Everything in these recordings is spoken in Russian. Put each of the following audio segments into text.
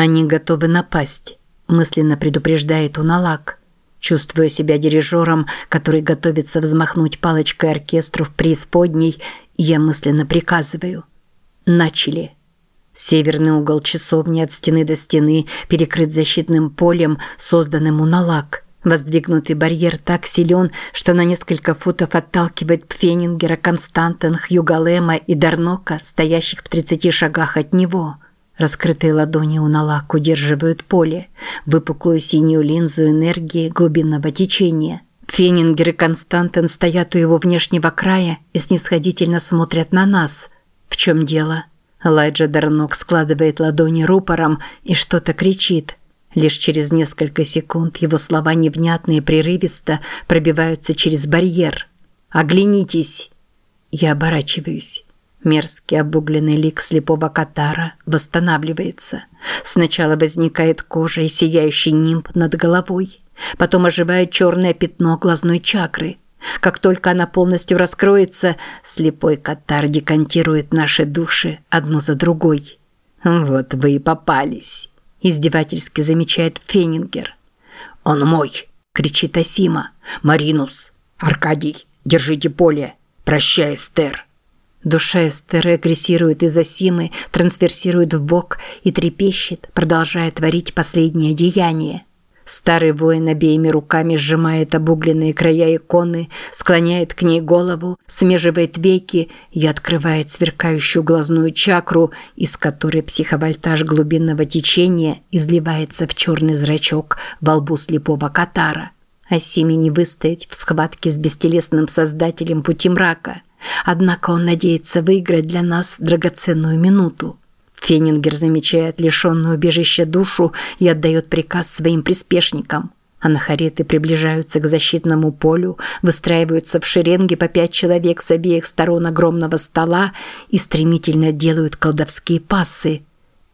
Они готовы напасть, мысленно предупреждает Уналак. Чувствуя себя дирижером, который готовится взмахнуть палочкой оркестру в преисподней, я мысленно приказываю. Начали. Северный угол часовни от стены до стены перекрыт защитным полем, созданным Уналак. Воздвигнутый барьер так силен, что на несколько футов отталкивает Пфенингера, Константен, Хьюгалема и Дарнока, стоящих в 30 шагах от него. Раскрытые ладони у Налак удерживают поле, выпуклую синюю линзу энергии глубинного течения. Фенингер и Константен стоят у его внешнего края и снисходительно смотрят на нас. В чем дело? Лайджа Дарнок складывает ладони рупором и что-то кричит – Лишь через несколько секунд его слова невнятно и прерывисто пробиваются через барьер. «Оглянитесь!» Я оборачиваюсь. Мерзкий обугленный лик слепого катара восстанавливается. Сначала возникает кожа и сияющий нимб над головой. Потом оживает черное пятно глазной чакры. Как только она полностью раскроется, слепой катар декантирует наши души одну за другой. «Вот вы и попались!» издевательски замечает Фенингер. «Он мой!» – кричит Асима. «Маринус! Аркадий! Держите поле! Прощай, Эстер!» Душа Эстеры агрессирует из Асимы, трансверсирует в бок и трепещет, продолжая творить последнее деяние – Старый воин обеими руками сжимает обугленные края иконы, склоняет к ней голову, смеживает веки и открывает сверкающую глазную чакру, из которой психовольтаж глубинного течения изливается в черный зрачок во лбу слепого катара. А Симе не выстоять в схватке с бестелесным создателем пути мрака. Однако он надеется выиграть для нас драгоценную минуту. Фенингер замечает лишенную убежища душу и отдает приказ своим приспешникам. Анахареты приближаются к защитному полю, выстраиваются в шеренге по пять человек с обеих сторон огромного стола и стремительно делают колдовские пассы.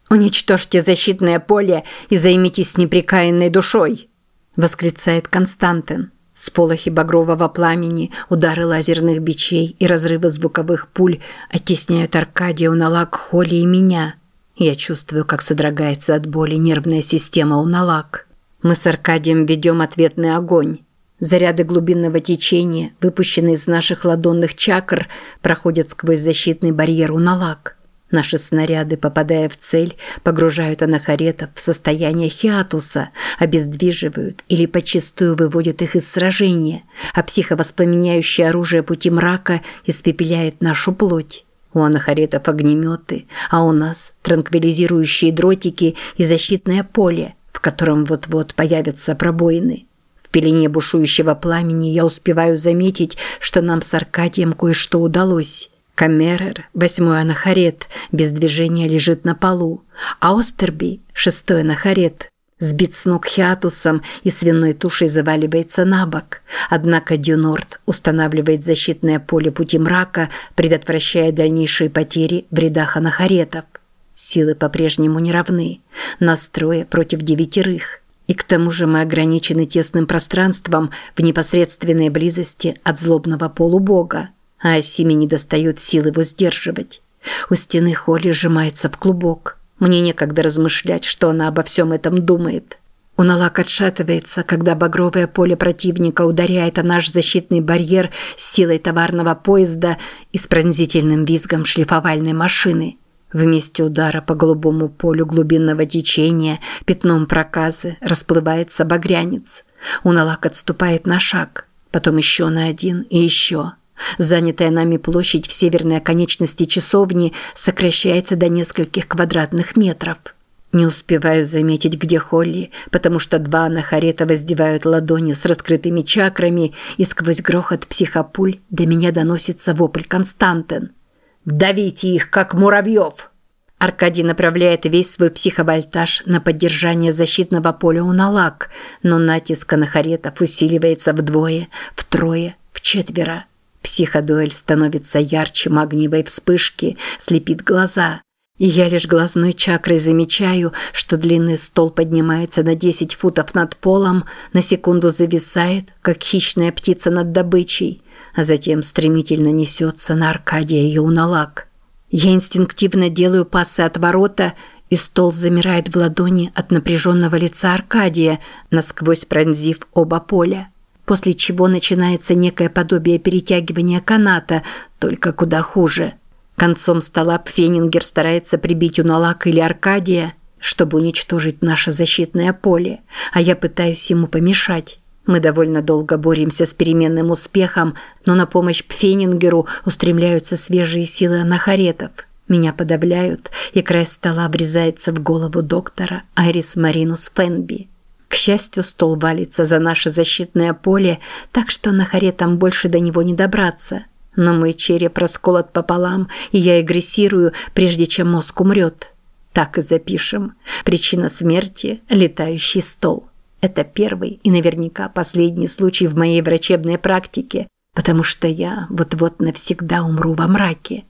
«Уничтожьте защитное поле и займитесь непрекаянной душой!» – восклицает Константин. Сполохи багрового пламени, удары лазерных бичей и разрывы звуковых пуль оттесняют Аркадия, Уналак, Холли и меня. Я чувствую, как содрогается от боли нервная система Уналак. Мы с Аркадием ведем ответный огонь. Заряды глубинного течения, выпущенные из наших ладонных чакр, проходят сквозь защитный барьер Уналак. Наши снаряды, попадая в цель, погружают анахаретов в состояние хиатуса, обездвиживают или почастую выводят их из сражения, а психовоспламеняющее оружие пути мрака испепеляет нашу плоть. У анахаретов огнеметы, а у нас транквилизирующие дротики и защитное поле, в котором вот-вот появятся пробоины. В пелене бушующего пламени я успеваю заметить, что нам с Аркадием кое-что удалось. Камерер, восьмой анахарет, без движения лежит на полу, а Остерби, шестой анахарет, сбит с ног хиатусом и свиной тушей заваливается на бок. Однако Дюнорт устанавливает защитное поле пути мрака, предотвращая дальнейшие потери в рядах анахаретов. Силы по-прежнему не равны. Настроя против девятерых. И к тому же мы ограничены тесным пространством в непосредственной близости от злобного полубога а Асиме не достает сил его сдерживать. У стены Холли сжимается в клубок. Мне некогда размышлять, что она обо всем этом думает. Уналак отшатывается, когда багровое поле противника ударяет о наш защитный барьер с силой товарного поезда и с пронзительным визгом шлифовальной машины. Вместе удара по голубому полю глубинного течения пятном проказы расплывается багрянец. Уналак отступает на шаг, потом еще на один и еще – Занятая нами площадь в северной оконечности часовни сокращается до нескольких квадратных метров. Не успеваю заметить, где Холли, потому что два анахарета воздевают ладони с раскрытыми чакрами, и сквозь грохот психопуль до меня доносится вопль Константин. «Давите их, как муравьев!» Аркадий направляет весь свой психовольтаж на поддержание защитного поля Уналак, но натиск анахаретов усиливается вдвое, втрое, вчетверо. Психодуэль становится ярче магниевой вспышки, слепит глаза. И я лишь глазной чакрой замечаю, что длинный стол поднимается на 10 футов над полом, на секунду зависает, как хищная птица над добычей, а затем стремительно несется на Аркадия и Уналак. Я инстинктивно делаю пассы от ворота и стол замирает в ладони от напряженного лица Аркадия, насквозь пронзив оба поля. После чего начинается некое подобие перетягивания каната, только куда хуже. Концом стола Пфенингер старается прибить Уналак или Аркадия, чтобы уничтожить наше защитное поле, а я пытаюсь ему помешать. Мы довольно долго боремся с переменным успехом, но на помощь Пфенингеру устремляются свежие силы анахаретов. Меня подавляют, и край стола врезается в голову доктора Айрис Маринус Фенби. Счастью, стол валится за наше защитное поле, так что анахаретам больше до него не добраться. Но мой череп расколот пополам, и я агрессирую, прежде чем мозг умрет. Так и запишем. Причина смерти – летающий стол. Это первый и наверняка последний случай в моей врачебной практике, потому что я вот-вот навсегда умру во мраке.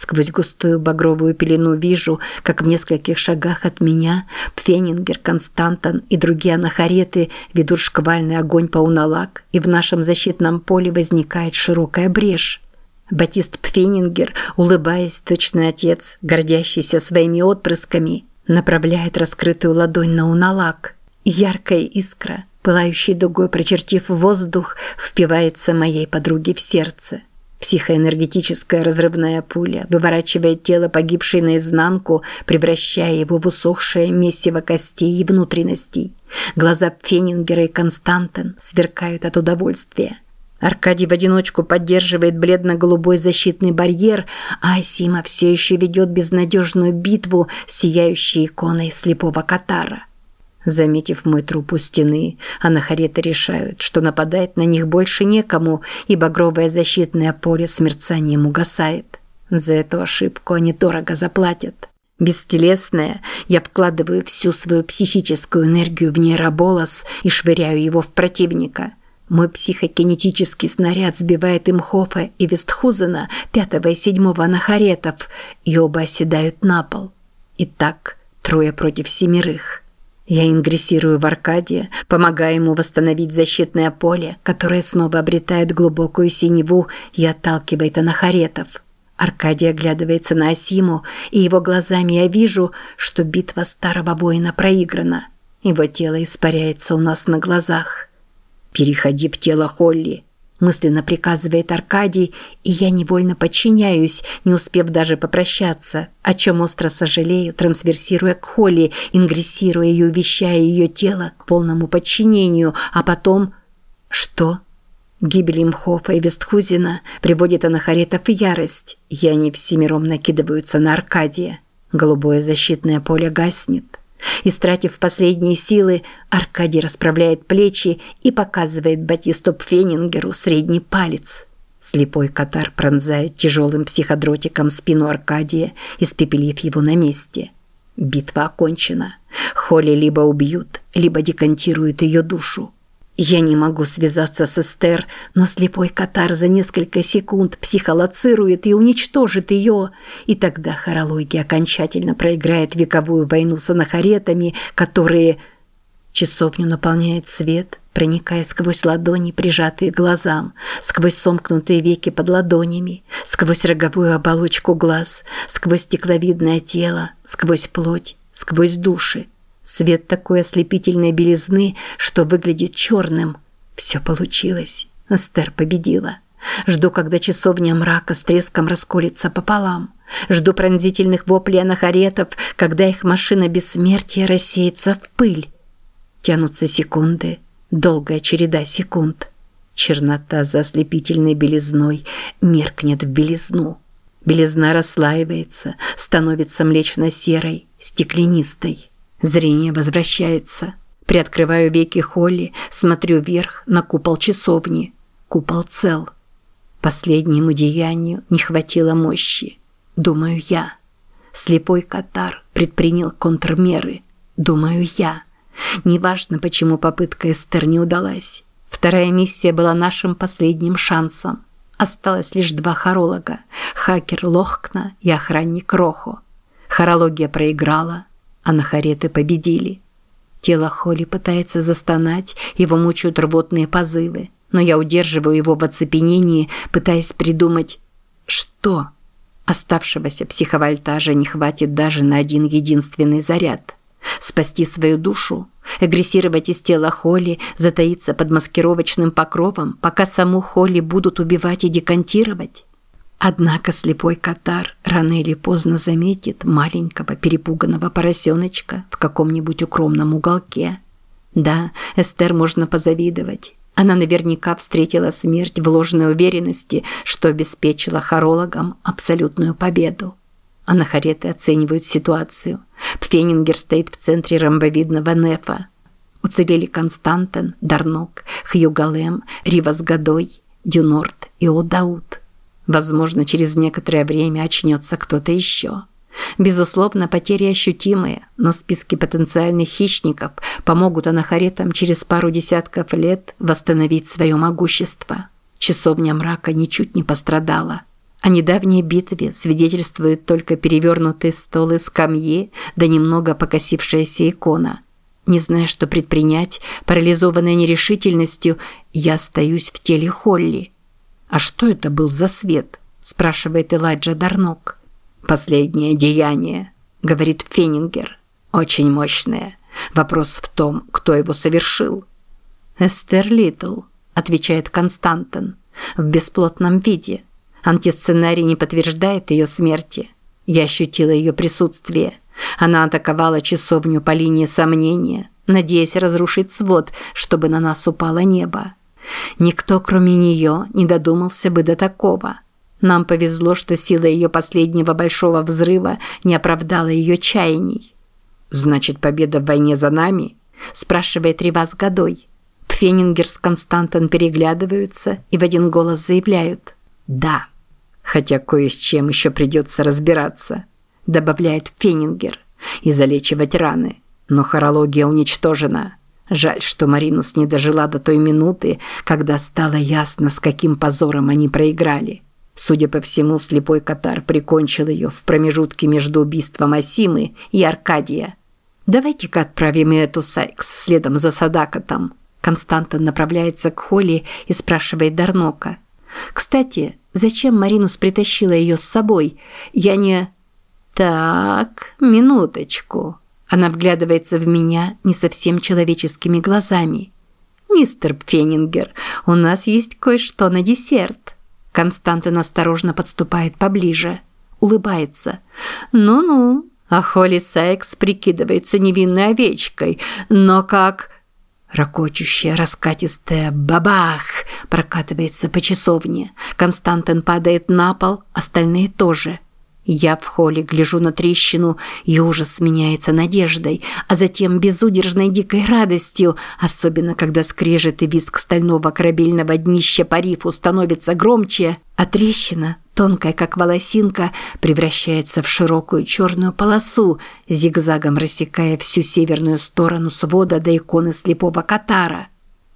Сквозь густую багровую пелену вижу, как в нескольких шагах от меня Пфенингер, Константон и другие анахареты ведут шквальный огонь по уналак, и в нашем защитном поле возникает широкая брешь. Батист Пфенингер, улыбаясь, точно отец, гордящийся своими отпрысками, направляет раскрытую ладонь на уналак – Яркая искра, пылающей дугой прочертив воздух, впивается моей подруге в сердце. Психоэнергетическая разрывная пуля выворачивает тело погибшей наизнанку, превращая его в усохшее месиво костей и внутренностей. Глаза Фенингера и Константен сверкают от удовольствия. Аркадий в одиночку поддерживает бледно-голубой защитный барьер, а Асима все еще ведет безнадежную битву с сияющей иконой слепого Катара. Заметив мой труп у стены, анахареты решают, что нападать на них больше некому, и багровое защитное поле с мерцанием угасает. За эту ошибку они дорого заплатят. Бестелесное, я вкладываю всю свою психическую энергию в нейроболос и швыряю его в противника. Мой психокинетический снаряд сбивает им Хофа и Вестхузена, пятого и седьмого анахаретов, и оба оседают на пол. Итак, трое против семерых. Я ингрессирую в Аркадия, помогая ему восстановить защитное поле, которое снова обретает глубокую синеву и отталкивает анахаретов. Аркадий оглядывается на Асиму, и его глазами я вижу, что битва старого воина проиграна. Его тело испаряется у нас на глазах. «Переходи в тело Холли», мысленно приказывает Аркадий, и я невольно подчиняюсь, не успев даже попрощаться, о чем остро сожалею, трансверсируя к Холли, ингрессируя и увещая ее тело к полному подчинению, а потом... Что? Гибель Имхофа и Вестхузина приводит анахаретов в ярость, и они всемиром накидываются на Аркадия. Голубое защитное поле гаснет. Истратив последние силы, Аркадий расправляет плечи и показывает Батисту Пфенингеру средний палец. Слепой катар пронзает тяжелым психодротиком спину Аркадия, испепелив его на месте. Битва окончена. Холли либо убьют, либо декантируют ее душу. Я не могу связаться с Эстер, но слепой катар за несколько секунд психолоцирует и уничтожит ее, и тогда хорологи окончательно проиграет вековую войну с анахаретами, которые... Часовню наполняет свет, проникая сквозь ладони, прижатые глазам, сквозь сомкнутые веки под ладонями, сквозь роговую оболочку глаз, сквозь стекловидное тело, сквозь плоть, сквозь души. Свет такой ослепительной белизны, что выглядит черным. Все получилось. Эстер победила. Жду, когда часовня мрака с треском расколется пополам. Жду пронзительных воплей анахаретов, когда их машина бессмертия рассеется в пыль. Тянутся секунды, долгая череда секунд. Чернота за ослепительной белизной меркнет в белизну. Белизна расслаивается, становится млечно-серой, стеклянистой. Зрение возвращается. Приоткрываю веки Холли, смотрю вверх на купол часовни. Купол цел. Последнему деянию не хватило мощи. Думаю я. Слепой Катар предпринял контрмеры. Думаю я. Неважно, почему попытка Эстер не удалась. Вторая миссия была нашим последним шансом. Осталось лишь два хоролога – хакер Лохкна и охранник Рохо. Хорология проиграла – а нахареты победили. Тело Холли пытается застонать, его мучают рвотные позывы, но я удерживаю его в оцепенении, пытаясь придумать «что?». Оставшегося психовольтажа не хватит даже на один единственный заряд. Спасти свою душу, агрессировать из тела Холли, затаиться под маскировочным покровом, пока саму Холли будут убивать и декантировать. Однако слепой Катар рано или поздно заметит маленького перепуганного поросеночка в каком-нибудь укромном уголке. Да, Эстер можно позавидовать. Она наверняка встретила смерть в ложной уверенности, что обеспечила хорологам абсолютную победу. Анахареты оценивают ситуацию. Пфенингер стоит в центре ромбовидного нефа. Уцелели Константин, Дарнок, Хьюгалем, Ривас Годой, Дюнорт и Одаут. Возможно, через некоторое время очнется кто-то еще. Безусловно, потери ощутимые, но списки потенциальных хищников помогут анахаретам через пару десятков лет восстановить свое могущество. Часовня мрака ничуть не пострадала. О недавней битве свидетельствуют только перевернутые столы скамьи да немного покосившаяся икона. Не зная, что предпринять, парализованная нерешительностью, я остаюсь в теле Холли. «А что это был за свет?» – спрашивает Элайджа Дарнок. «Последнее деяние», – говорит Фенингер. «Очень мощное. Вопрос в том, кто его совершил». «Эстер Литл», – отвечает Константин, – «в бесплотном виде». Антисценарий не подтверждает ее смерти. Я ощутила ее присутствие. Она атаковала часовню по линии сомнения, надеясь разрушить свод, чтобы на нас упало небо. Никто, кроме нее, не додумался бы до такого. Нам повезло, что сила ее последнего большого взрыва не оправдала ее чаяний. «Значит, победа в войне за нами?» – спрашивает Ривас Годой. Пфенингер с Константом переглядываются и в один голос заявляют «Да». Хотя кое с чем еще придется разбираться, добавляет Фенингер, и залечивать раны. Но хорология уничтожена. Жаль, что Маринус не дожила до той минуты, когда стало ясно, с каким позором они проиграли. Судя по всему, слепой Катар прикончил ее в промежутке между убийством Асимы и Аркадия. «Давайте-ка отправим и эту Сайкс следом за Садакотом». Константин направляется к Холли и спрашивает Дарнока. «Кстати, Зачем Маринус притащила ее с собой? Я не... Так, минуточку. Она вглядывается в меня не совсем человеческими глазами. «Мистер Пфенингер, у нас есть кое-что на десерт». Константин осторожно подступает поближе. Улыбается. «Ну-ну». А Холли Сайкс прикидывается невинной овечкой. Но как... Рокочущая, раскатистая «бабах» прокатывается по часовне. Константин падает на пол, остальные тоже. Я в холле гляжу на трещину, и ужас сменяется надеждой, а затем безудержной дикой радостью, особенно когда скрежет и визг стального корабельного днища по рифу становится громче, а трещина, тонкая как волосинка, превращается в широкую черную полосу, зигзагом рассекая всю северную сторону свода до иконы слепого Катара.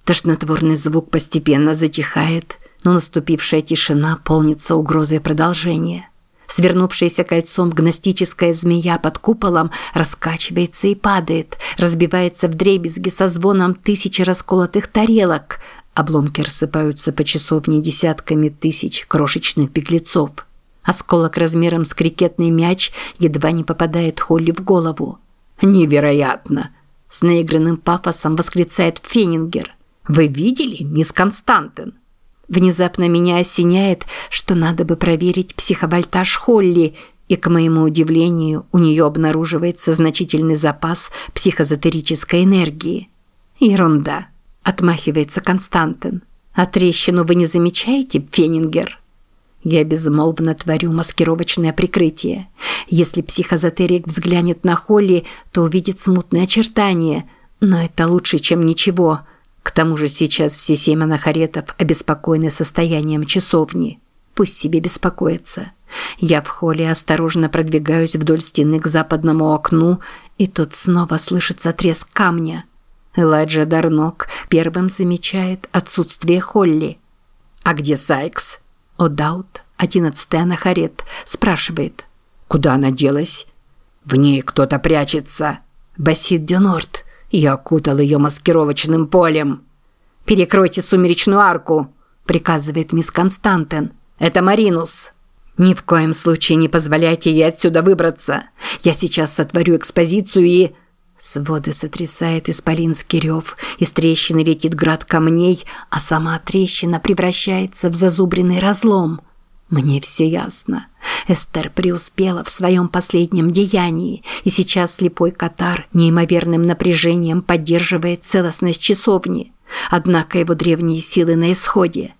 Тошнотворный звук постепенно затихает, но наступившая тишина полнится угрозой продолжения. Свернувшаяся кольцом гностическая змея под куполом раскачивается и падает, разбивается в дребезги со звоном тысячи расколотых тарелок. Обломки рассыпаются по часовне десятками тысяч крошечных беглецов. Осколок размером с крикетный мяч едва не попадает Холли в голову. «Невероятно!» – с наигранным пафосом восклицает Фенингер. «Вы видели, мисс Константин?» Внезапно меня осеняет, что надо бы проверить психовольтаж Холли, и, к моему удивлению, у нее обнаруживается значительный запас психозотерической энергии. «Ерунда», – отмахивается Константин. «А трещину вы не замечаете, Фенингер?» Я безмолвно творю маскировочное прикрытие. Если психозотерик взглянет на Холли, то увидит смутные очертания, но это лучше, чем ничего – к тому же сейчас все семь анахаретов обеспокоены состоянием часовни. Пусть себе беспокоятся. Я в холле осторожно продвигаюсь вдоль стены к западному окну, и тут снова слышится треск камня. Элайджа Дарнок первым замечает отсутствие Холли. «А где Сайкс?» О'Даут, одиннадцатый анахарет, спрашивает. «Куда она делась?» «В ней кто-то прячется», – басит Дюнорт. Я окутал ее маскировочным полем. «Перекройте сумеречную арку», – приказывает мисс Константин. «Это Маринус». Ни в коем случае не позволяйте ей отсюда выбраться. Я сейчас сотворю экспозицию и... Своды сотрясает исполинский рев, из трещины летит град камней, а сама трещина превращается в зазубренный разлом. Мне все ясно. Эстер преуспела в своем последнем деянии, и сейчас слепой Катар неимоверным напряжением поддерживает целостность часовни. Однако его древние силы на исходе.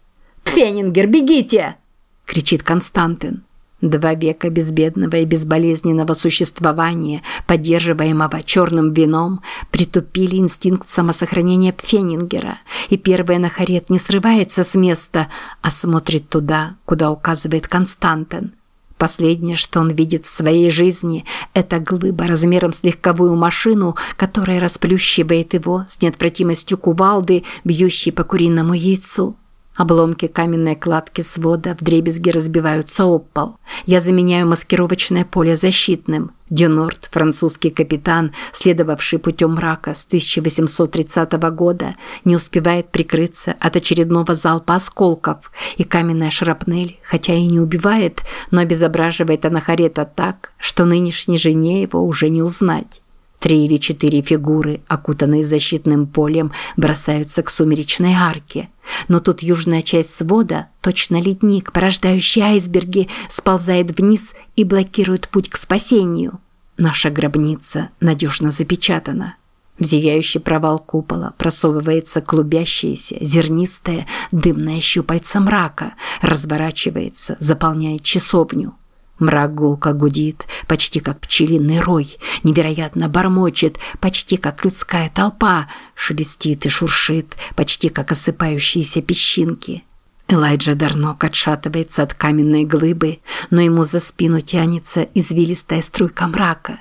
«Пфенингер, бегите!» – кричит Константин. Два века безбедного и безболезненного существования, поддерживаемого черным вином, притупили инстинкт самосохранения Пфенингера, и первый нахарет не срывается с места, а смотрит туда, куда указывает Константин. Последнее, что он видит в своей жизни, это глыба размером с легковую машину, которая расплющивает его с неотвратимостью кувалды, бьющей по куриному яйцу. Обломки каменной кладки свода вдребезги разбиваются об пол. Я заменяю маскировочное поле защитным. Дюнорт, французский капитан, следовавший путем мрака с 1830 года, не успевает прикрыться от очередного залпа осколков, и каменная шрапнель, хотя и не убивает, но обезображивает анахарета так, что нынешней жене его уже не узнать. Три или четыре фигуры, окутанные защитным полем, бросаются к сумеречной арке. Но тут южная часть свода, точно ледник, порождающий айсберги, сползает вниз и блокирует путь к спасению. Наша гробница надежно запечатана. В зияющий провал купола просовывается клубящееся, зернистое, дымное щупальце мрака, разворачивается, заполняет часовню. Мрак гулко гудит, почти как пчелиный рой, невероятно бормочет, почти как людская толпа, шелестит и шуршит, почти как осыпающиеся песчинки. Элайджа Дарнок отшатывается от каменной глыбы, но ему за спину тянется извилистая струйка мрака.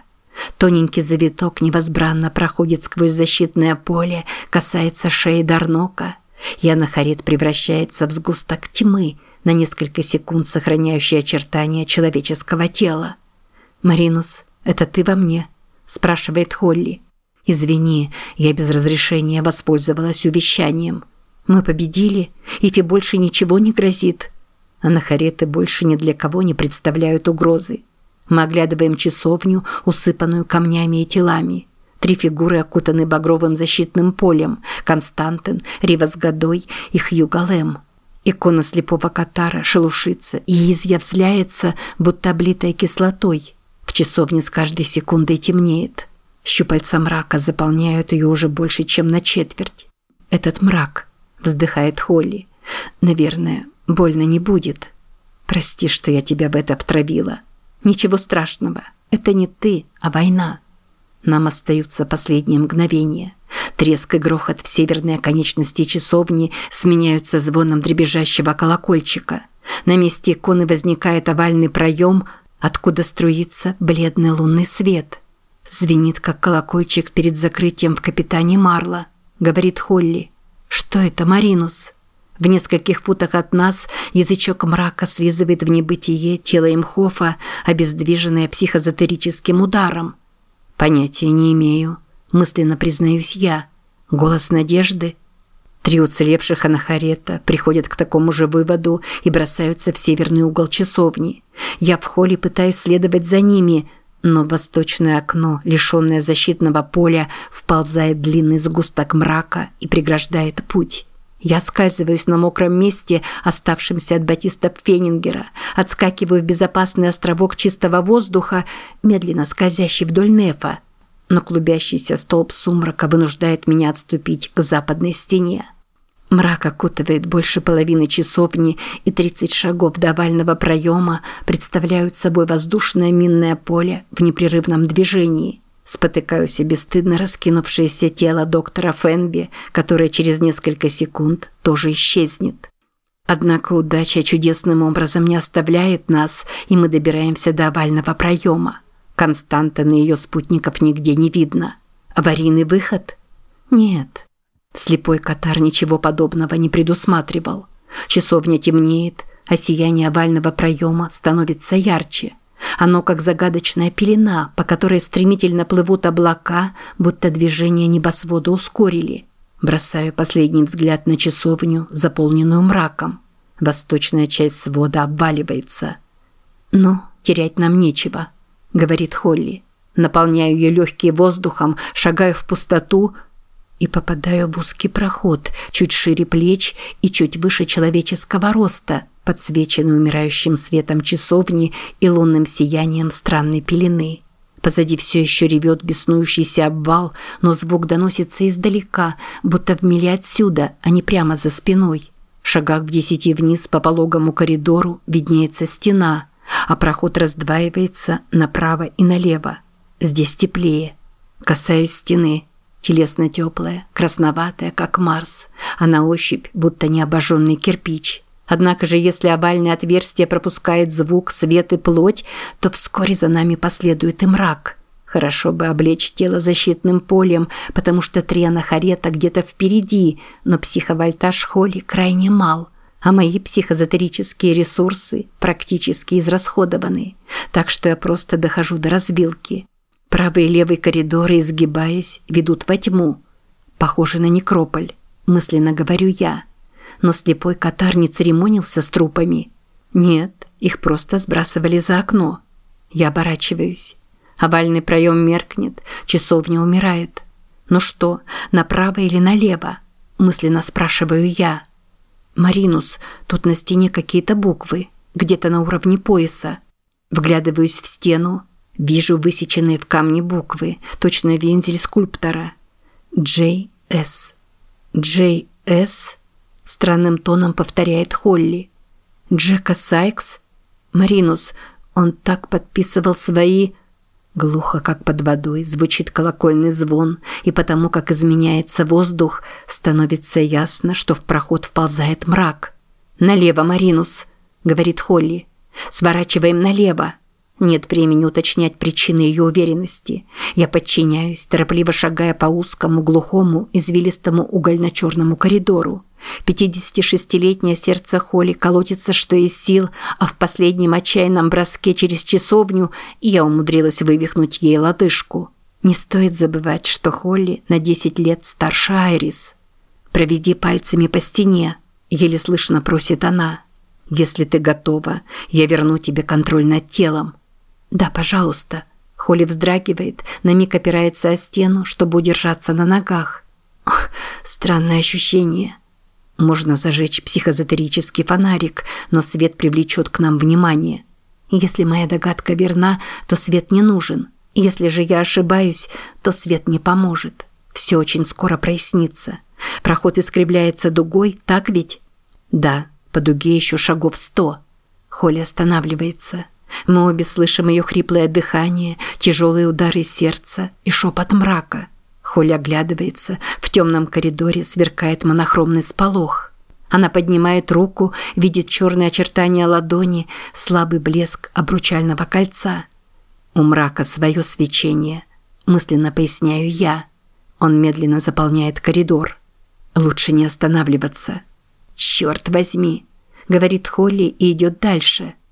Тоненький завиток невозбранно проходит сквозь защитное поле, касается шеи Дарнока. Янахарит превращается в сгусток тьмы – на несколько секунд сохраняющий очертания человеческого тела. «Маринус, это ты во мне?» – спрашивает Холли. «Извини, я без разрешения воспользовалась увещанием. Мы победили, Ифи больше ничего не грозит. Анахареты больше ни для кого не представляют угрозы. Мы оглядываем часовню, усыпанную камнями и телами». Три фигуры окутаны багровым защитным полем – Константин, Ривас Годой и Хью Галем. Икона слепого Катара шелушится и изъявляется, будто облитая кислотой. В часовне с каждой секундой темнеет. Щупальца мрака заполняют ее уже больше, чем на четверть. «Этот мрак», – вздыхает Холли. «Наверное, больно не будет. Прости, что я тебя в это втравила. Ничего страшного. Это не ты, а война». Нам остаются последние мгновения. Треск и грохот в северной оконечности часовни сменяются звоном дребезжащего колокольчика. На месте иконы возникает овальный проем, откуда струится бледный лунный свет. Звенит, как колокольчик перед закрытием в капитане Марла, говорит Холли. Что это, Маринус? В нескольких футах от нас язычок мрака слизывает в небытие тело Имхофа, обездвиженное психозотерическим ударом. Понятия не имею мысленно признаюсь я. Голос надежды. Три уцелевших анахарета приходят к такому же выводу и бросаются в северный угол часовни. Я в холле пытаюсь следовать за ними, но восточное окно, лишенное защитного поля, вползает длинный сгусток мрака и преграждает путь. Я скальзываюсь на мокром месте, оставшемся от батиста Фенингера, отскакиваю в безопасный островок чистого воздуха, медленно скользящий вдоль нефа но клубящийся столб сумрака вынуждает меня отступить к западной стене. Мрак окутывает больше половины часовни, и 30 шагов до овального проема представляют собой воздушное минное поле в непрерывном движении. Спотыкаюсь и бесстыдно раскинувшееся тело доктора Фенби, которое через несколько секунд тоже исчезнет. Однако удача чудесным образом не оставляет нас, и мы добираемся до овального проема. Константа на ее спутников нигде не видно. Аварийный выход? Нет. Слепой Катар ничего подобного не предусматривал. Часовня темнеет, а сияние овального проема становится ярче. Оно как загадочная пелена, по которой стремительно плывут облака, будто движение небосвода ускорили. Бросаю последний взгляд на часовню, заполненную мраком. Восточная часть свода обваливается – «Ну, терять нам нечего», – говорит Холли. Наполняю ее легкие воздухом, шагаю в пустоту и попадаю в узкий проход, чуть шире плеч и чуть выше человеческого роста, подсвеченный умирающим светом часовни и лунным сиянием странной пелены. Позади все еще ревет беснующийся обвал, но звук доносится издалека, будто в миле отсюда, а не прямо за спиной. В шагах в десяти вниз по пологому коридору виднеется стена, а проход раздваивается направо и налево. Здесь теплее. Касаюсь стены. Телесно теплая, красноватая, как Марс, а на ощупь будто необожженный кирпич. Однако же, если овальное отверстие пропускает звук, свет и плоть, то вскоре за нами последует и мрак. Хорошо бы облечь тело защитным полем, потому что Триана Харета где-то впереди, но психовольтаж Холли крайне мал, а мои психозотерические ресурсы практически израсходованы, так что я просто дохожу до развилки. Правый и левый коридоры, изгибаясь, ведут во тьму. Похоже на некрополь, мысленно говорю я. Но слепой катар не церемонился с трупами. Нет, их просто сбрасывали за окно. Я оборачиваюсь. Овальный проем меркнет, часовня умирает. Ну что, направо или налево? Мысленно спрашиваю я. Маринус, тут на стене какие-то буквы, где-то на уровне пояса. Вглядываюсь в стену, Вижу высеченные в камне буквы, точно вензель скульптора. Джей-С. Джей-С? Странным тоном повторяет Холли. Джека Сайкс? Маринус, он так подписывал свои... Глухо, как под водой, звучит колокольный звон, и потому, как изменяется воздух, становится ясно, что в проход вползает мрак. «Налево, Маринус!» — говорит Холли. «Сворачиваем налево!» Нет времени уточнять причины ее уверенности. Я подчиняюсь, торопливо шагая по узкому, глухому, извилистому угольно-черному коридору. 56-летнее сердце Холли колотится что из сил, а в последнем отчаянном броске через часовню я умудрилась вывихнуть ей лодыжку. Не стоит забывать, что Холли на 10 лет старше Айрис. «Проведи пальцами по стене», – еле слышно просит она. «Если ты готова, я верну тебе контроль над телом». «Да, пожалуйста». Холли вздрагивает, на миг опирается о стену, чтобы удержаться на ногах. Ох, странное ощущение. Можно зажечь психозотерический фонарик, но свет привлечет к нам внимание. Если моя догадка верна, то свет не нужен. Если же я ошибаюсь, то свет не поможет. Все очень скоро прояснится. Проход искривляется дугой, так ведь? Да, по дуге еще шагов сто. Холли останавливается. Мы обе слышим ее хриплое дыхание, тяжелые удары сердца и шепот мрака. Холли оглядывается, в темном коридоре сверкает монохромный сполох. Она поднимает руку, видит черные очертания ладони, слабый блеск обручального кольца. У мрака свое свечение, мысленно поясняю я. Он медленно заполняет коридор. Лучше не останавливаться. «Черт возьми!» – говорит Холли и идет дальше –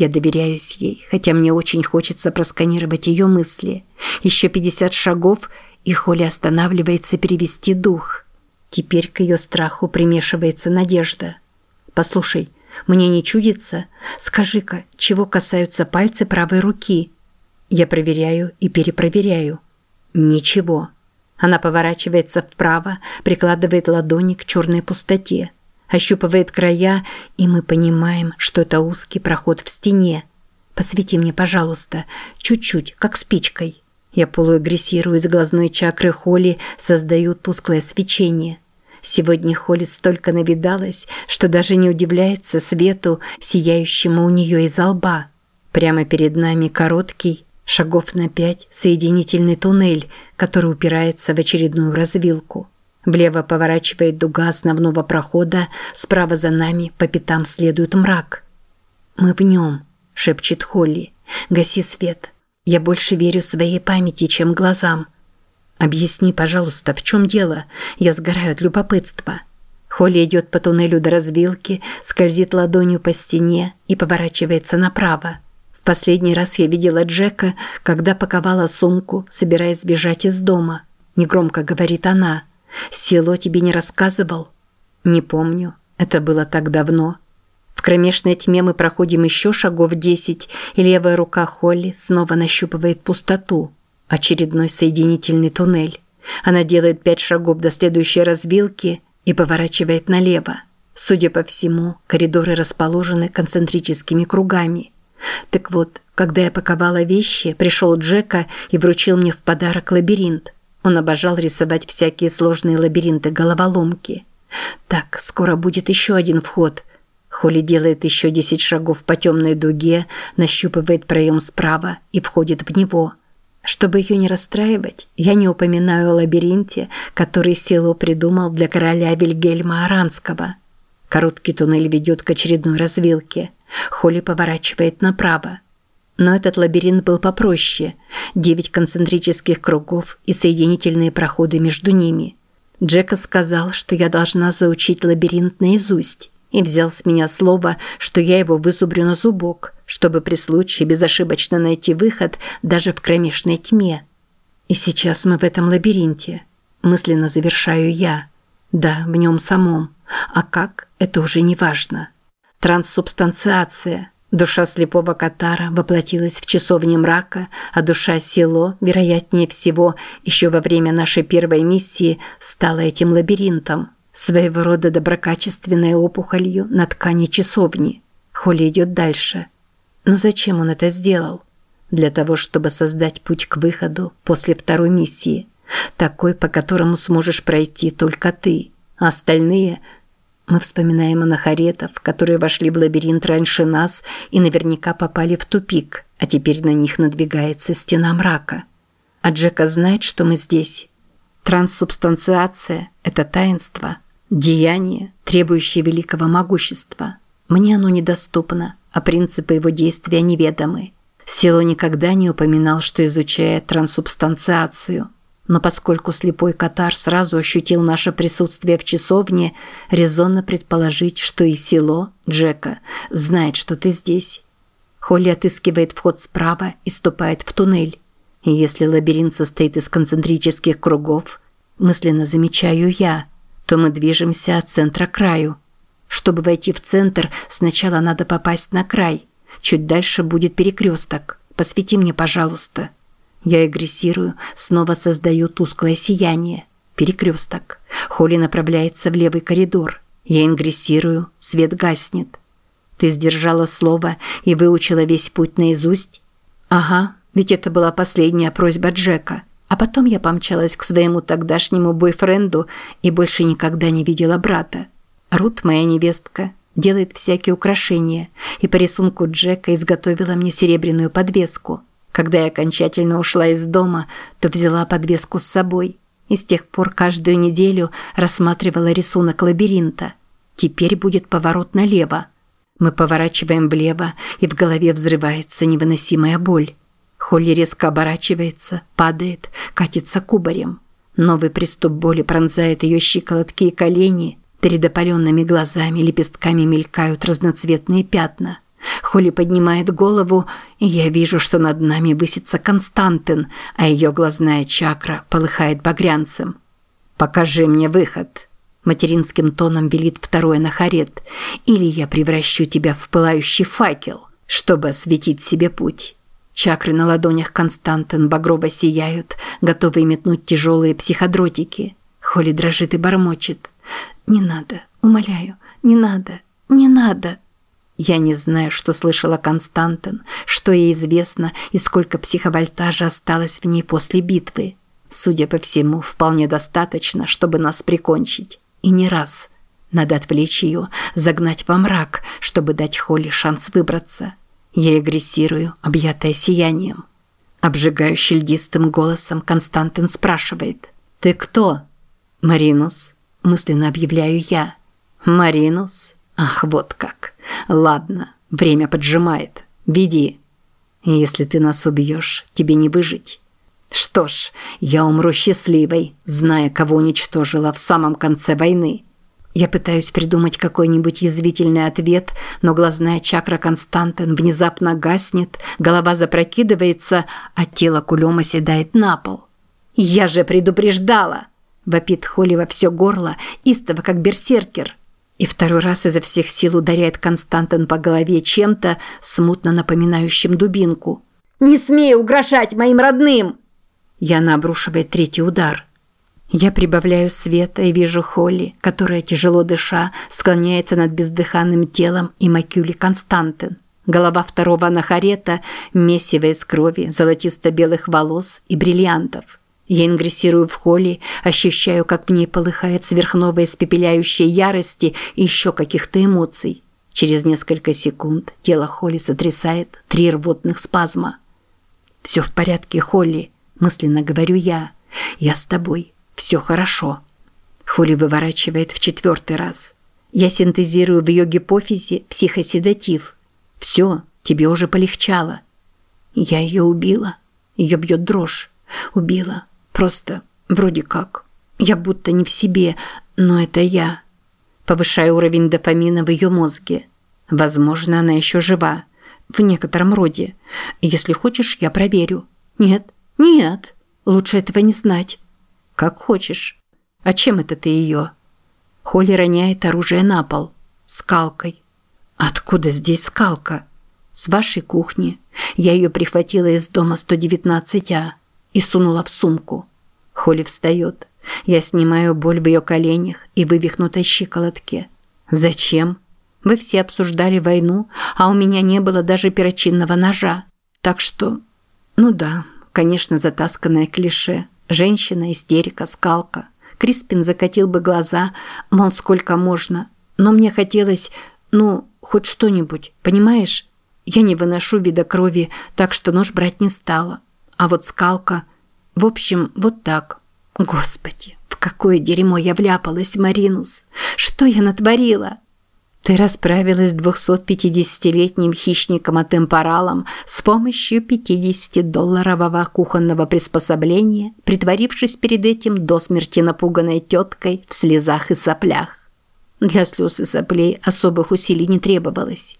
я доверяюсь ей, хотя мне очень хочется просканировать ее мысли. Еще 50 шагов, и Холли останавливается перевести дух. Теперь к ее страху примешивается надежда. «Послушай, мне не чудится? Скажи-ка, чего касаются пальцы правой руки?» Я проверяю и перепроверяю. Ничего. Она поворачивается вправо, прикладывает ладони к черной пустоте ощупывает края, и мы понимаем, что это узкий проход в стене. Посвети мне, пожалуйста, чуть-чуть, как спичкой. Я полуагрессирую из глазной чакры Холли, создаю тусклое свечение. Сегодня Холли столько навидалась, что даже не удивляется свету, сияющему у нее из лба. Прямо перед нами короткий, шагов на пять, соединительный туннель, который упирается в очередную развилку. Влево поворачивает дуга основного прохода, справа за нами по пятам следует мрак. «Мы в нем», – шепчет Холли. «Гаси свет. Я больше верю своей памяти, чем глазам». «Объясни, пожалуйста, в чем дело? Я сгораю от любопытства». Холли идет по туннелю до развилки, скользит ладонью по стене и поворачивается направо. В последний раз я видела Джека, когда паковала сумку, собираясь сбежать из дома. Негромко говорит она – Село тебе не рассказывал? Не помню. Это было так давно. В кромешной тьме мы проходим еще шагов десять, и левая рука Холли снова нащупывает пустоту. Очередной соединительный туннель. Она делает пять шагов до следующей развилки и поворачивает налево. Судя по всему, коридоры расположены концентрическими кругами. Так вот, когда я паковала вещи, пришел Джека и вручил мне в подарок лабиринт. Он обожал рисовать всякие сложные лабиринты-головоломки. Так, скоро будет еще один вход. Холли делает еще десять шагов по темной дуге, нащупывает проем справа и входит в него. Чтобы ее не расстраивать, я не упоминаю о лабиринте, который Сило придумал для короля Вильгельма Аранского. Короткий туннель ведет к очередной развилке. Холли поворачивает направо. Но этот лабиринт был попроще. Девять концентрических кругов и соединительные проходы между ними. Джека сказал, что я должна заучить лабиринт наизусть. И взял с меня слово, что я его вызубрю на зубок, чтобы при случае безошибочно найти выход даже в кромешной тьме. И сейчас мы в этом лабиринте. Мысленно завершаю я. Да, в нем самом. А как, это уже не важно. Транссубстанциация. Душа слепого Катара воплотилась в часовне мрака, а душа село, вероятнее всего, еще во время нашей первой миссии стала этим лабиринтом, своего рода доброкачественной опухолью на ткани часовни. Холли идет дальше. Но зачем он это сделал? Для того, чтобы создать путь к выходу после второй миссии, такой, по которому сможешь пройти только ты, а остальные – мы вспоминаем анахаретов, которые вошли в лабиринт раньше нас и наверняка попали в тупик, а теперь на них надвигается стена мрака. А Джека знает, что мы здесь. Транссубстанциация – это таинство, деяние, требующее великого могущества. Мне оно недоступно, а принципы его действия неведомы. Село никогда не упоминал, что изучает трансубстанциацию – но поскольку слепой Катар сразу ощутил наше присутствие в часовне, резонно предположить, что и село, Джека, знает, что ты здесь. Холли отыскивает вход справа и ступает в туннель. И если лабиринт состоит из концентрических кругов, мысленно замечаю я, то мы движемся от центра к краю. Чтобы войти в центр, сначала надо попасть на край. Чуть дальше будет перекресток. Посвети мне, пожалуйста. Я агрессирую, снова создаю тусклое сияние. Перекресток. Холли направляется в левый коридор. Я ингрессирую, свет гаснет. Ты сдержала слово и выучила весь путь наизусть? Ага, ведь это была последняя просьба Джека. А потом я помчалась к своему тогдашнему бойфренду и больше никогда не видела брата. Рут, моя невестка, делает всякие украшения, и по рисунку Джека изготовила мне серебряную подвеску – когда я окончательно ушла из дома, то взяла подвеску с собой и с тех пор каждую неделю рассматривала рисунок лабиринта. Теперь будет поворот налево. Мы поворачиваем влево, и в голове взрывается невыносимая боль. Холли резко оборачивается, падает, катится кубарем. Новый приступ боли пронзает ее щиколотки и колени. Перед опаленными глазами лепестками мелькают разноцветные пятна – Холли поднимает голову, и я вижу, что над нами высится Константин, а ее глазная чакра полыхает багрянцем. «Покажи мне выход», – материнским тоном велит второй нахарет, «или я превращу тебя в пылающий факел, чтобы осветить себе путь». Чакры на ладонях Константин багрово сияют, готовые метнуть тяжелые психодротики. Холли дрожит и бормочет. «Не надо, умоляю, не надо, не надо». Я не знаю, что слышала Константин, что ей известно и сколько психовольтажа осталось в ней после битвы. Судя по всему, вполне достаточно, чтобы нас прикончить. И не раз. Надо отвлечь ее, загнать во мрак, чтобы дать Холли шанс выбраться. Я агрессирую, объятая сиянием. Обжигающий льдистым голосом Константин спрашивает. «Ты кто?» «Маринус», мысленно объявляю я. «Маринус?» Ах, вот как. Ладно, время поджимает. Веди. Если ты нас убьешь, тебе не выжить. Что ж, я умру счастливой, зная, кого уничтожила в самом конце войны. Я пытаюсь придумать какой-нибудь язвительный ответ, но глазная чакра Константин внезапно гаснет, голова запрокидывается, а тело кулема седает на пол. «Я же предупреждала!» – вопит Холли во все горло, истово как берсеркер – И второй раз изо всех сил ударяет Константин по голове чем-то, смутно напоминающим дубинку. «Не смей угрожать моим родным!» Яна обрушивает третий удар. Я прибавляю света и вижу Холли, которая, тяжело дыша, склоняется над бездыханным телом и Макюли Константин. Голова второго анахарета – месиво из крови, золотисто-белых волос и бриллиантов. Я ингрессирую в холле, ощущаю, как в ней полыхает сверхновая испепеляющая ярости и еще каких-то эмоций. Через несколько секунд тело Холли сотрясает три рвотных спазма. «Все в порядке, Холли», – мысленно говорю я. «Я с тобой. Все хорошо». Холли выворачивает в четвертый раз. Я синтезирую в ее гипофизе психоседатив – все, тебе уже полегчало. Я ее убила. Ее бьет дрожь. Убила. Просто, вроде как. Я будто не в себе, но это я. Повышаю уровень дофамина в ее мозге. Возможно, она еще жива. В некотором роде. Если хочешь, я проверю. Нет, нет. Лучше этого не знать. Как хочешь. А чем это ты ее? Холли роняет оружие на пол. Скалкой. Откуда здесь скалка? С вашей кухни. Я ее прихватила из дома 119А и сунула в сумку. Холли встает. Я снимаю боль в ее коленях и вывихнутой щиколотке. Зачем? Вы все обсуждали войну, а у меня не было даже перочинного ножа. Так что... Ну да, конечно, затасканное клише. Женщина, истерика, скалка. Криспин закатил бы глаза, мол, сколько можно. Но мне хотелось, ну, хоть что-нибудь, понимаешь? Я не выношу вида крови, так что нож брать не стала. А вот скалка... В общем, вот так. Господи, в какое дерьмо я вляпалась, Маринус! Что я натворила? Ты расправилась с 250-летним хищником-атемпоралом с помощью 50-долларового кухонного приспособления, притворившись перед этим до смерти напуганной теткой в слезах и соплях. Для слез и соплей особых усилий не требовалось.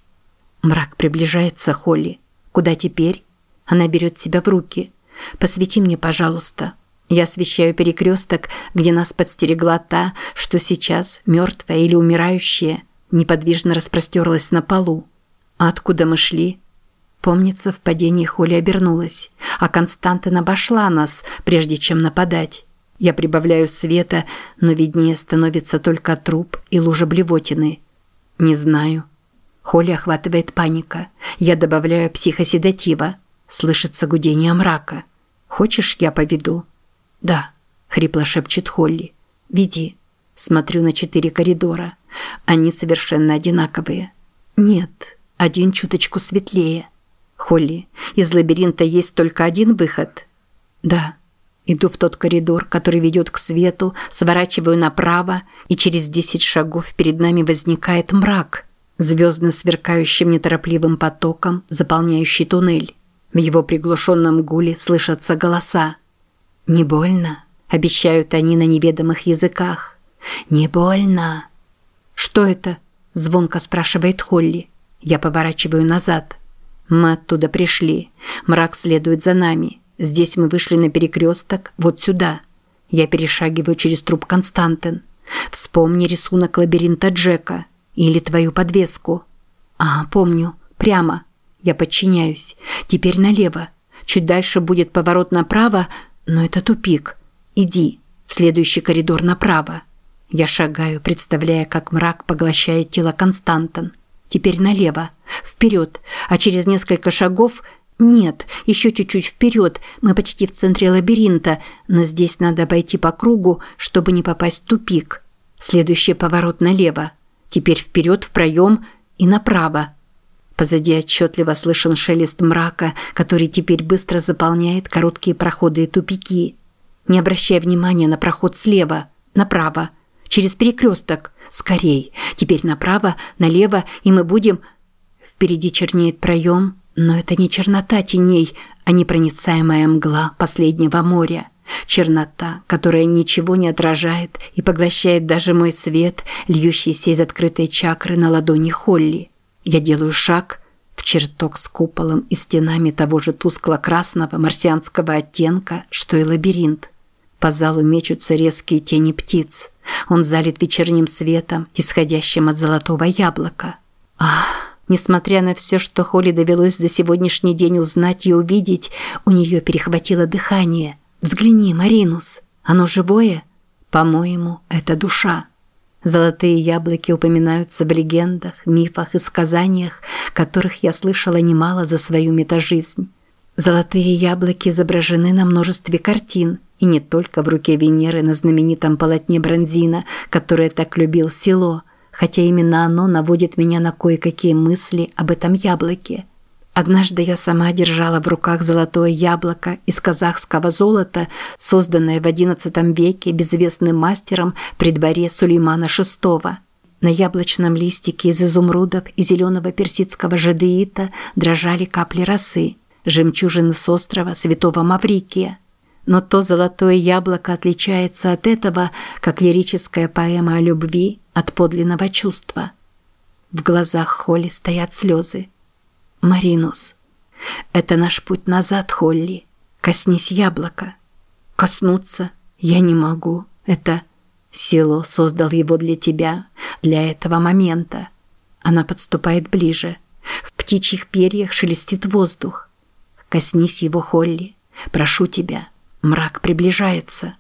Мрак приближается, Холли. Куда теперь? Она берет себя в руки. Посвети мне, пожалуйста. Я освещаю перекресток, где нас подстерегла та, что сейчас, мертвая или умирающая, неподвижно распростерлась на полу. А откуда мы шли? Помнится, в падении Холли обернулась, а Константин обошла нас, прежде чем нападать. Я прибавляю света, но виднее становится только труп и лужа блевотины. Не знаю. Холли охватывает паника. Я добавляю психоседатива. Слышится гудение мрака. Хочешь, я поведу? Да, хрипло шепчет Холли. Веди. Смотрю на четыре коридора. Они совершенно одинаковые. Нет, один чуточку светлее. Холли, из лабиринта есть только один выход? Да. Иду в тот коридор, который ведет к свету, сворачиваю направо, и через десять шагов перед нами возникает мрак, звездно сверкающим неторопливым потоком, заполняющий туннель. В его приглушенном гуле слышатся голоса. «Не больно?» – обещают они на неведомых языках. «Не больно?» «Что это?» – звонко спрашивает Холли. Я поворачиваю назад. Мы оттуда пришли. Мрак следует за нами. Здесь мы вышли на перекресток, вот сюда. Я перешагиваю через труп Константин. Вспомни рисунок лабиринта Джека. Или твою подвеску. А, помню. Прямо. Я подчиняюсь. Теперь налево. Чуть дальше будет поворот направо, но это тупик. Иди. В следующий коридор направо. Я шагаю, представляя, как мрак поглощает тело Константин. Теперь налево. Вперед. А через несколько шагов «Нет, еще чуть-чуть вперед, мы почти в центре лабиринта, но здесь надо обойти по кругу, чтобы не попасть в тупик. Следующий поворот налево. Теперь вперед в проем и направо». Позади отчетливо слышен шелест мрака, который теперь быстро заполняет короткие проходы и тупики. Не обращая внимания на проход слева, направо, через перекресток, скорей, теперь направо, налево, и мы будем... Впереди чернеет проем, но это не чернота теней, а непроницаемая мгла последнего моря. Чернота, которая ничего не отражает и поглощает даже мой свет, льющийся из открытой чакры на ладони Холли. Я делаю шаг в чертог с куполом и стенами того же тускло-красного марсианского оттенка, что и лабиринт. По залу мечутся резкие тени птиц. Он залит вечерним светом, исходящим от золотого яблока. Ах, несмотря на все, что Холли довелось за сегодняшний день узнать и увидеть, у нее перехватило дыхание. Взгляни, Маринус, оно живое? По-моему, это душа. Золотые яблоки упоминаются в легендах, мифах и сказаниях, которых я слышала немало за свою метажизнь. Золотые яблоки изображены на множестве картин, и не только в руке Венеры на знаменитом полотне Бронзина, которое так любил село, хотя именно оно наводит меня на кое-какие мысли об этом яблоке. Однажды я сама держала в руках золотое яблоко из казахского золота, созданное в XI веке безвестным мастером при дворе Сулеймана VI. На яблочном листике из изумрудов и зеленого персидского жадеита дрожали капли росы, жемчужины с острова Святого Маврикия. Но то золотое яблоко отличается от этого, как лирическая поэма о любви от подлинного чувства. В глазах Холли стоят слезы. Маринус. Это наш путь назад, Холли. Коснись яблока. Коснуться я не могу. Это село создал его для тебя, для этого момента. Она подступает ближе. В птичьих перьях шелестит воздух. Коснись его, Холли. Прошу тебя. Мрак приближается.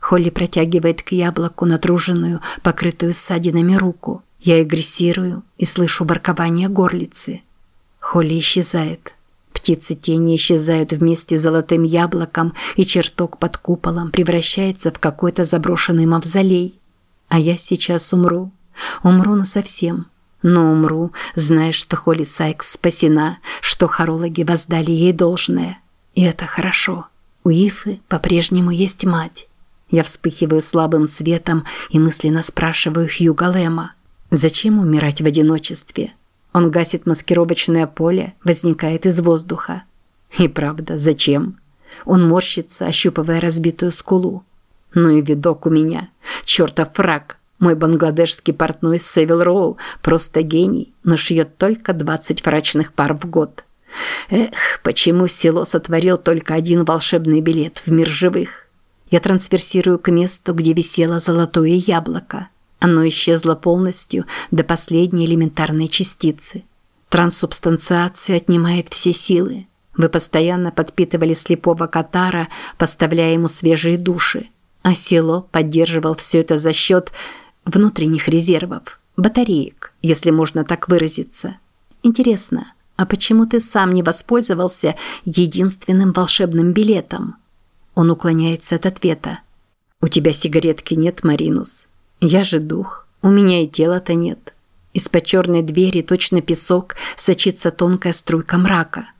Холли протягивает к яблоку натруженную, покрытую ссадинами руку. Я агрессирую и слышу воркование горлицы. Холли исчезает. Птицы тени исчезают вместе с золотым яблоком, и чертог под куполом превращается в какой-то заброшенный мавзолей. А я сейчас умру. Умру насовсем. Но умру, зная, что Холли Сайкс спасена, что хорологи воздали ей должное. И это хорошо. У Ифы по-прежнему есть мать. Я вспыхиваю слабым светом и мысленно спрашиваю Хьюга Лэма, зачем умирать в одиночестве? Он гасит маскировочное поле, возникает из воздуха. И правда, зачем? Он морщится, ощупывая разбитую скулу. Ну и видок у меня. Чертов фраг. Мой бангладешский портной Севил Роу просто гений, но шьет только 20 фрачных пар в год. Эх, почему село сотворил только один волшебный билет в мир живых? Я трансверсирую к месту, где висело золотое яблоко. Оно исчезло полностью до последней элементарной частицы. Трансубстанциация отнимает все силы. Вы постоянно подпитывали слепого катара, поставляя ему свежие души. А село поддерживал все это за счет внутренних резервов, батареек, если можно так выразиться. Интересно, а почему ты сам не воспользовался единственным волшебным билетом? Он уклоняется от ответа. У тебя сигаретки нет, Маринус. Я же дух, у меня и тела-то нет. Из-под черной двери точно песок сочится тонкая струйка мрака.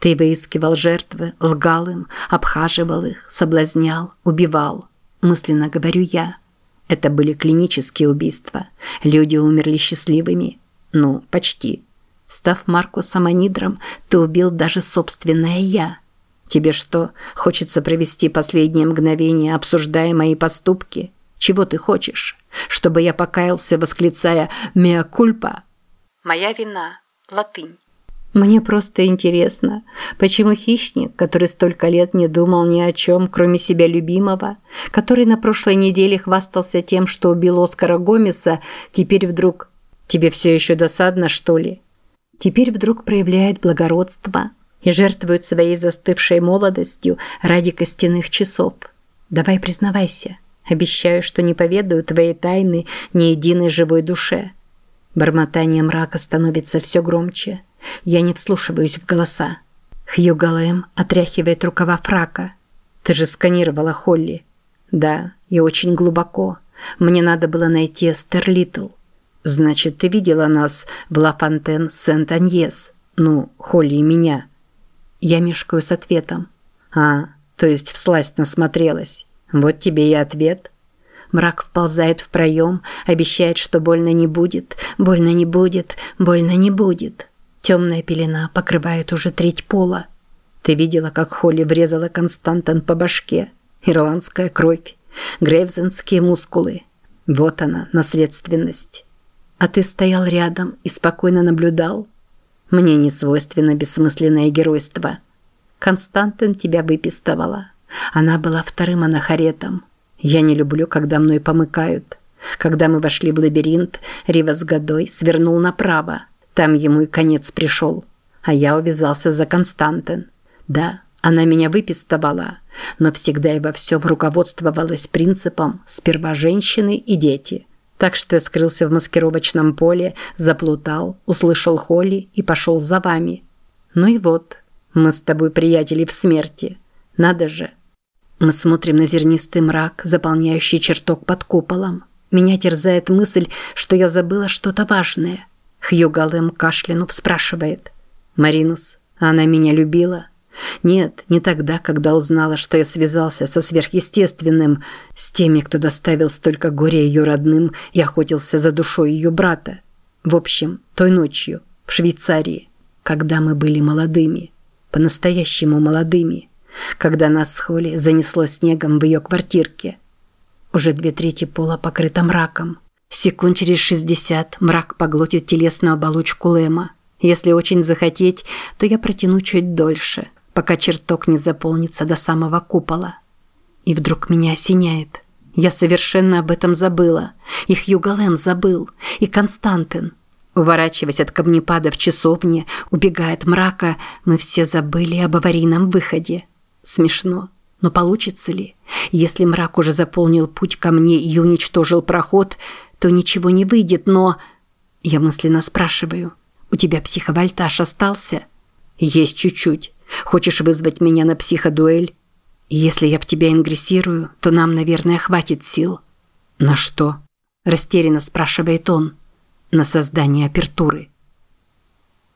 Ты выискивал жертвы, лгал им, обхаживал их, соблазнял, убивал. Мысленно говорю я. Это были клинические убийства. Люди умерли счастливыми. Ну, почти. Став Маркусом Анидром, ты убил даже собственное «я». Тебе что, хочется провести последние мгновения, обсуждая мои поступки? Чего ты хочешь? Чтобы я покаялся, восклицая «Меа кульпа»? Моя вина. Латынь. Мне просто интересно, почему хищник, который столько лет не думал ни о чем, кроме себя любимого, который на прошлой неделе хвастался тем, что убил Оскара Гомеса, теперь вдруг... Тебе все еще досадно, что ли? Теперь вдруг проявляет благородство и жертвует своей застывшей молодостью ради костяных часов. Давай признавайся, Обещаю, что не поведаю твоей тайны ни единой живой душе. Бормотание мрака становится все громче. Я не вслушиваюсь в голоса. Хью Галэм отряхивает рукава фрака. Ты же сканировала Холли. Да, и очень глубоко. Мне надо было найти Эстер Литл. Значит, ты видела нас в Ла Фонтен Сент-Аньес. Ну, Холли и меня. Я мешкаю с ответом. А, то есть всласть насмотрелась. Вот тебе и ответ. Мрак вползает в проем, обещает, что больно не будет, больно не будет, больно не будет. Темная пелена покрывает уже треть пола. Ты видела, как Холли врезала Константин по башке? Ирландская кровь, грейвзенские мускулы. Вот она, наследственность. А ты стоял рядом и спокойно наблюдал. Мне не свойственно бессмысленное геройство. Константин тебя выпистывала. Она была вторым анахаретом. Я не люблю, когда мной помыкают. Когда мы вошли в лабиринт, Рива с Годой свернул направо. Там ему и конец пришел. А я увязался за Константин. Да, она меня выпистовала, но всегда и во всем руководствовалась принципом «сперва женщины и дети». Так что я скрылся в маскировочном поле, заплутал, услышал Холли и пошел за вами. Ну и вот, мы с тобой приятели в смерти. Надо же. Мы смотрим на зернистый мрак, заполняющий чертог под куполом. Меня терзает мысль, что я забыла что-то важное. Хью Галэм кашлянув спрашивает. «Маринус, она меня любила?» Нет, не тогда, когда узнала, что я связался со сверхъестественным, с теми, кто доставил столько горя ее родным и охотился за душой ее брата. В общем, той ночью, в Швейцарии, когда мы были молодыми, по-настоящему молодыми, когда нас с Холли занесло снегом в ее квартирке. Уже две трети пола покрыта мраком. Секунд через шестьдесят мрак поглотит телесную оболочку Лэма. Если очень захотеть, то я протяну чуть дольше – пока чертог не заполнится до самого купола. И вдруг меня осеняет. Я совершенно об этом забыла. И Хьюгалем забыл. И Константин. Уворачиваясь от камнепада в часовне, убегая от мрака, мы все забыли об аварийном выходе. Смешно. Но получится ли? Если мрак уже заполнил путь ко мне и уничтожил проход, то ничего не выйдет, но... Я мысленно спрашиваю. У тебя психовольтаж остался? Есть чуть-чуть. Хочешь вызвать меня на психодуэль? Если я в тебя ингрессирую, то нам, наверное, хватит сил. На что? Растерянно спрашивает он. На создание апертуры.